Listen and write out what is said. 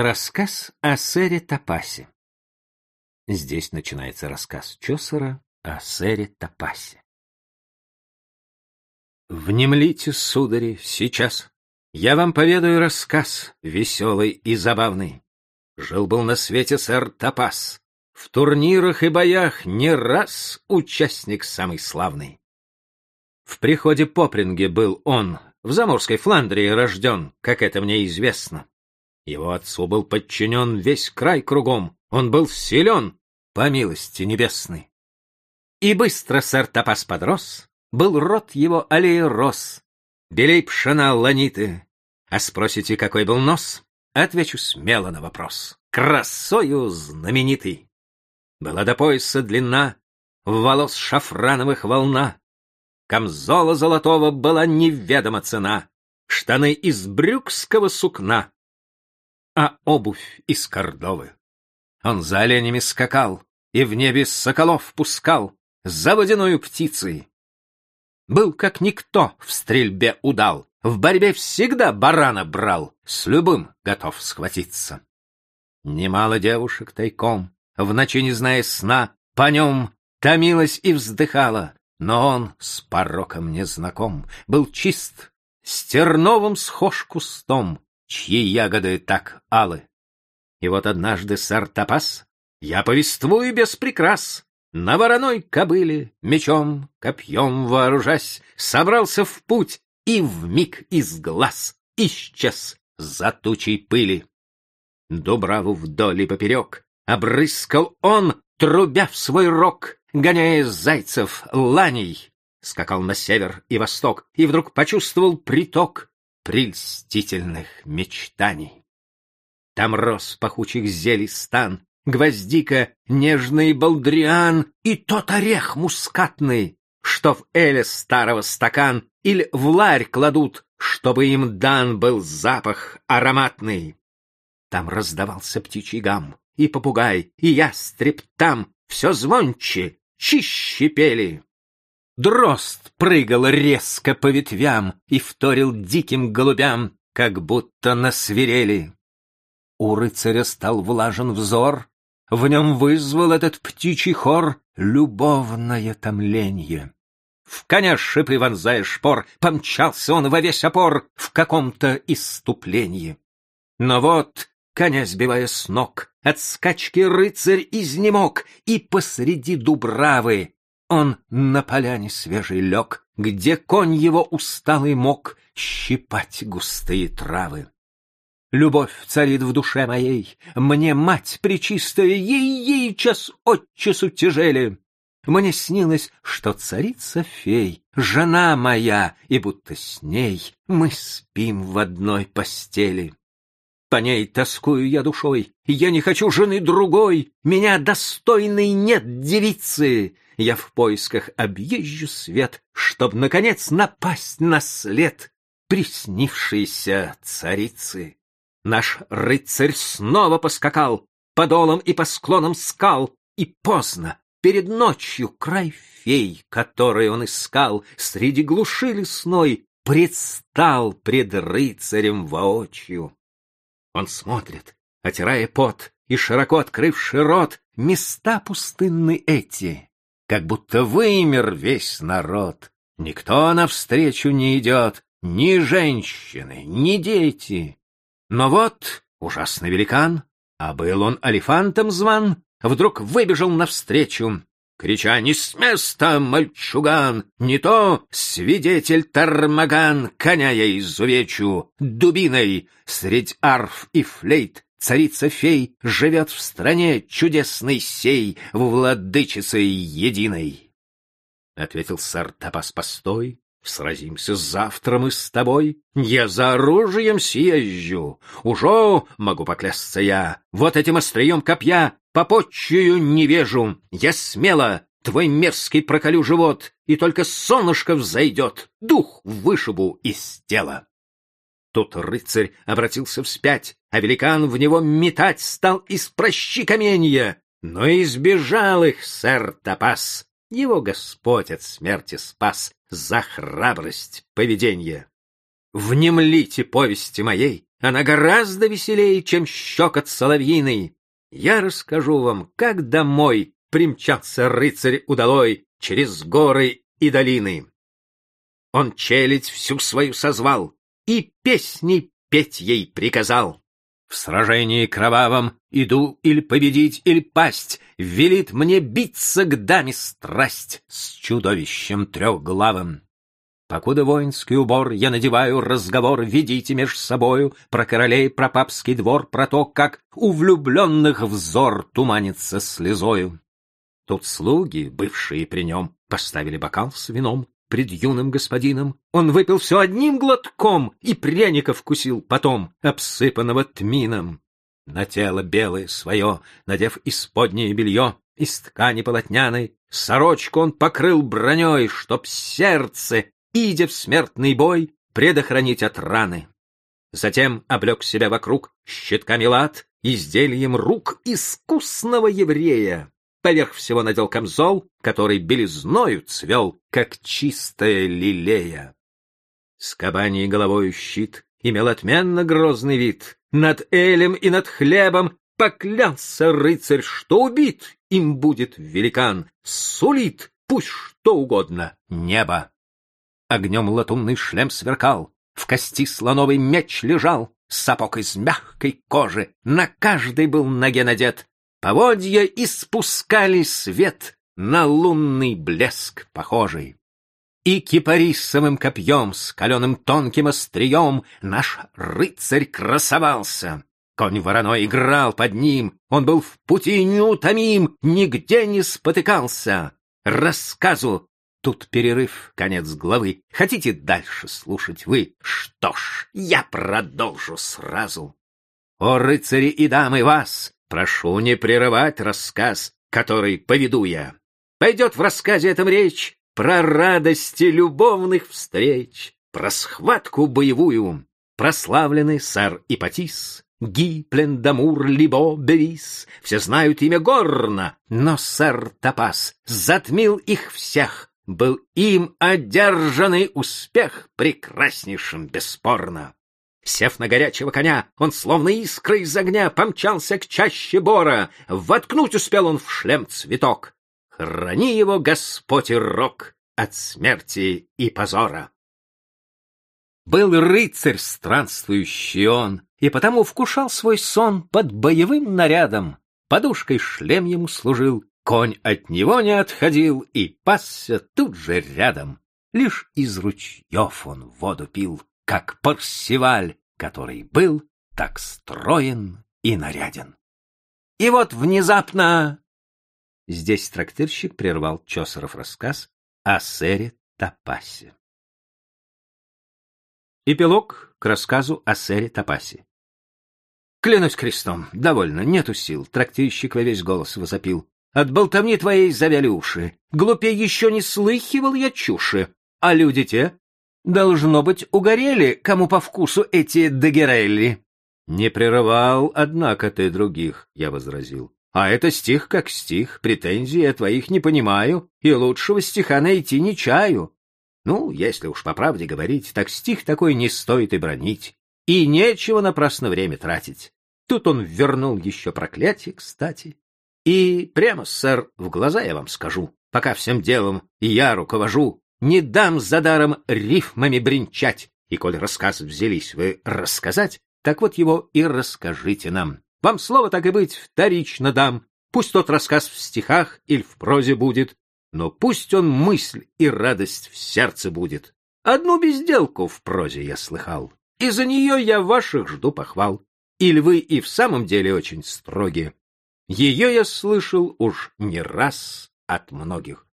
Рассказ о сэре Топасе. Здесь начинается рассказ Чосера о сэре Топасе. Внемлите, судари, сейчас. Я вам поведаю рассказ, веселый и забавный. Жил-был на свете сэр Топас. В турнирах и боях не раз участник самый славный. В приходе Попринге был он, в заморской Фландрии рожден, как это мне известно. Его отцу был подчинен весь край кругом, он был силен, по милости небесной. И быстро сэр Топас подрос, был род его аллеи рос, белей пшена ланиты. А спросите, какой был нос? Отвечу смело на вопрос. Красою знаменитый. Была до пояса длина, волос шафрановых волна, Камзола золотого была неведома цена, штаны из брюкского сукна, а обувь из кордовы. Он за оленями скакал и в небе соколов пускал за водяную птицей. Был как никто в стрельбе удал, в борьбе всегда барана брал, с любым готов схватиться. Немало девушек тайком, в ночи не зная сна, по нем томилась и вздыхала, но он с пороком не знаком, был чист, с терновым схож кустом, чьи ягоды так алы. И вот однажды сэр Топас, я повествую без прикрас, на вороной кобыле, мечом, копьем вооружась, собрался в путь и в миг из глаз исчез за тучей пыли. Дубраву вдоль и поперек обрыскал он, трубя в свой рог, гоняя зайцев, ланей, скакал на север и восток и вдруг почувствовал приток прельстительных мечтаний. Там рос пахучих зелий стан, гвоздика, нежный балдриан и тот орех мускатный, что в эле старого стакан или в ларь кладут, чтобы им дан был запах ароматный. Там раздавался птичий гам, и попугай, и ястреб там, все звонче, чище пели. Дрозд прыгал резко по ветвям и вторил диким голубям, как будто насверели. У рыцаря стал влажен взор, в нем вызвал этот птичий хор любовное томленье. В коня шипы вонзая шпор, помчался он во весь опор в каком-то иступлении. Но вот коня сбивая с ног. От скачки рыцарь изнемог, и посреди дубравы он на поляне свежий лег, где конь его усталый мог щипать густые травы. Любовь царит в душе моей, мне мать пречистая, ей-ей час от часу тяжели. Мне снилось, что царица фей, жена моя, и будто с ней мы спим в одной постели. По ней тоскую я душой, я не хочу жены другой, меня достойной нет девицы. Я в поисках объезжу свет, чтоб, наконец, напасть на след приснившейся царицы. Наш рыцарь снова поскакал по долам и по склонам скал, и поздно, перед ночью, край фей, который он искал, среди глуши лесной, предстал пред рыцарем воочию. Он смотрит, отирая пот и широко открывший рот, места пустынны эти, как будто вымер весь народ. Никто навстречу не идет, ни женщины, ни дети. Но вот ужасный великан, а был он алифантом зван, вдруг выбежал навстречу, крича «Не с места, мальчуган! Не то свидетель Тармаган, коня я изувечу, дубиной средь арф и флейт царица-фей живет в стране чудесной сей, в владычице единой». Ответил сэр Тапас, постой, сразимся завтра мы с тобой. Я за оружием съезжу, уже могу поклясться я, вот этим острием копья попотчую невежу. Я смело твой мерзкий проколю живот, и только солнышко взойдет, дух вышибу из тела. Тут рыцарь обратился вспять, а великан в него метать стал из прощи каменья. Но избежал их сэр Топас, его Господь от смерти спас за храбрость поведения. Внемлите повести моей, она гораздо веселее, чем щекот соловьиный. Я расскажу вам, как домой примчался рыцарь удалой через горы и долины. Он челядь всю свою созвал и песни петь ей приказал. В сражении кровавом иду или победить, или пасть, велит мне биться к даме страсть с чудовищем трехглавым. Покуда воинский убор я надеваю, разговор ведите меж собою про королей, про папский двор, про то, как у влюбленных взор туманится слезою. Тут слуги, бывшие при нем, поставили бокал с вином пред юным господином. Он выпил все одним глотком и пряника вкусил потом, обсыпанного тмином. На тело белое свое, надев исподнее белье, из ткани полотняной, сорочку он покрыл броней, чтоб сердце идя в смертный бой, предохранить от раны. Затем облег себя вокруг щитками лад, изделием рук искусного еврея. Поверх всего надел камзол, который белизною цвел, как чистая лилея. С кабаней головою щит имел отменно грозный вид. Над элем и над хлебом поклялся рыцарь, что убит им будет великан, сулит пусть что угодно небо. Огнем латунный шлем сверкал, в кости слоновый меч лежал, сапог из мягкой кожи, на каждой был ноге надет. Поводья испускали свет на лунный блеск похожий. И кипарисовым копьем с каленым тонким острием наш рыцарь красовался. Конь вороной играл под ним, он был в пути неутомим, нигде не спотыкался. Рассказу Тут перерыв, конец главы. Хотите дальше слушать вы? Что ж, я продолжу сразу. О, рыцари и дамы, вас прошу не прерывать рассказ, который поведу я. Пойдет в рассказе этом речь про радости любовных встреч, про схватку боевую, прославленный сэр Ипатис, Ги, Плендамур, Либо, Берис. Все знают имя Горна, но сэр Топас затмил их всех был им одержанный успех прекраснейшим бесспорно. Сев на горячего коня, он словно искра из огня помчался к чаще бора. Воткнуть успел он в шлем цветок. Храни его, Господь и рок, от смерти и позора. Был рыцарь странствующий он, и потому вкушал свой сон под боевым нарядом. Подушкой шлем ему служил, Конь от него не отходил и пасся тут же рядом. Лишь из ручьев он воду пил, как парсиваль, который был так строен и наряден. И вот внезапно... Здесь трактирщик прервал Чосеров рассказ о сэре Топасе. Эпилог к рассказу о сэре Топасе. Клянусь крестом, довольно, нету сил, трактирщик во весь голос возопил. От болтовни твоей завяли уши. Глупей еще не слыхивал я чуши. А люди те, должно быть, угорели, кому по вкусу эти дагерелли. Не прерывал, однако, ты других, я возразил. А это стих как стих, претензий я твоих не понимаю, и лучшего стиха найти не чаю. Ну, если уж по правде говорить, так стих такой не стоит и бронить. И нечего напрасно время тратить. Тут он вернул еще проклятие, кстати. И прямо, сэр, в глаза я вам скажу, пока всем делом я руковожу, не дам за даром рифмами бренчать, и коль рассказ взялись вы рассказать, так вот его и расскажите нам. Вам слово так и быть вторично дам, пусть тот рассказ в стихах или в прозе будет, но пусть он мысль и радость в сердце будет. Одну безделку в прозе я слыхал, и за нее я ваших жду похвал. Или вы и в самом деле очень строги, ее я слышал уж не раз от многих.